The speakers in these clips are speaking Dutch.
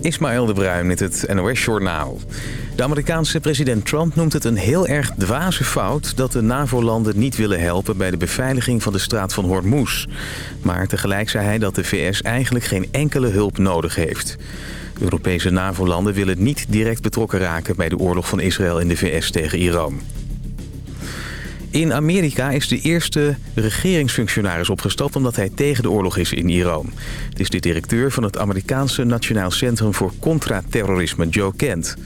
Ismaël de Bruin met het NOS Journaal. De Amerikaanse president Trump noemt het een heel erg dwaze fout... dat de NAVO-landen niet willen helpen bij de beveiliging van de straat van Hormuz. Maar tegelijk zei hij dat de VS eigenlijk geen enkele hulp nodig heeft. Europese NAVO-landen willen niet direct betrokken raken... bij de oorlog van Israël en de VS tegen Iran. In Amerika is de eerste regeringsfunctionaris opgestapt... omdat hij tegen de oorlog is in Iran. Het is de directeur van het Amerikaanse Nationaal Centrum voor Contraterrorisme, Joe Kent.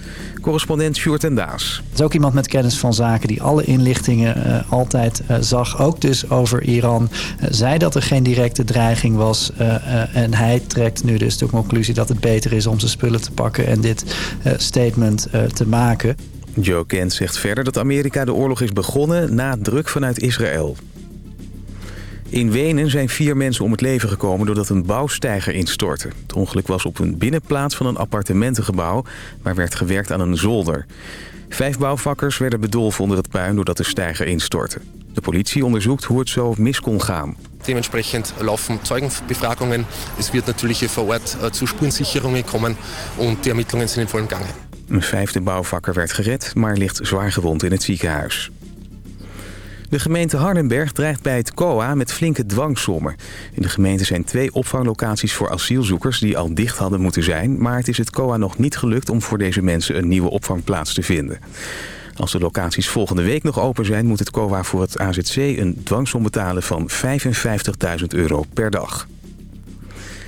Correspondent Sjoerd en Daas. Het is ook iemand met kennis van zaken die alle inlichtingen uh, altijd uh, zag. Ook dus over Iran. Uh, zei dat er geen directe dreiging was. en hij trekt nu dus de conclusie dat het beter is om zijn spullen te pakken... en dit statement te maken. Joe Kent zegt verder dat Amerika de oorlog is begonnen na druk vanuit Israël. In Wenen zijn vier mensen om het leven gekomen doordat een bouwsteiger instortte. Het ongeluk was op een binnenplaats van een appartementengebouw... waar werd gewerkt aan een zolder. Vijf bouwvakkers werden bedolven onder het puin doordat de steiger instortte. De politie onderzoekt hoe het zo mis kon gaan. Dementsprechend laufen Zeugenbefragungen. Es wird natürlich vor Ort zu Spurensicherungen kommen und die Ermittlungen sind in vollem Gange. Een vijfde bouwvakker werd gered, maar ligt zwaar gewond in het ziekenhuis. De gemeente Hardenberg dreigt bij het COA met flinke dwangsommen. In de gemeente zijn twee opvanglocaties voor asielzoekers die al dicht hadden moeten zijn... maar het is het COA nog niet gelukt om voor deze mensen een nieuwe opvangplaats te vinden. Als de locaties volgende week nog open zijn... moet het COA voor het AZC een dwangsom betalen van 55.000 euro per dag.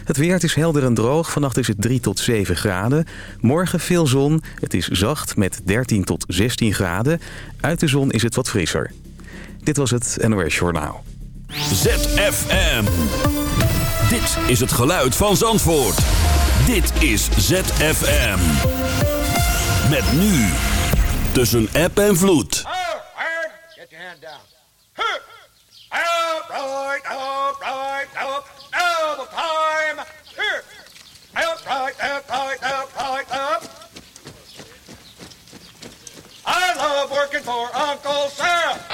Het weer het is helder en droog. Vannacht is het 3 tot 7 graden. Morgen veel zon. Het is zacht met 13 tot 16 graden. Uit de zon is het wat frisser. Dit was het NOS Journaal. ZFM. Dit is het geluid van Zandvoort. Dit is ZFM. Met nu. Tussen app en vloed. Oh, Get your hand down. Up, right, up, right, up. Double time. Here. Up, right, up, right, up, right, up. I love working for Uncle Sam.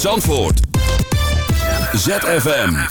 Zandvoort. ZFM.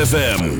ZFM.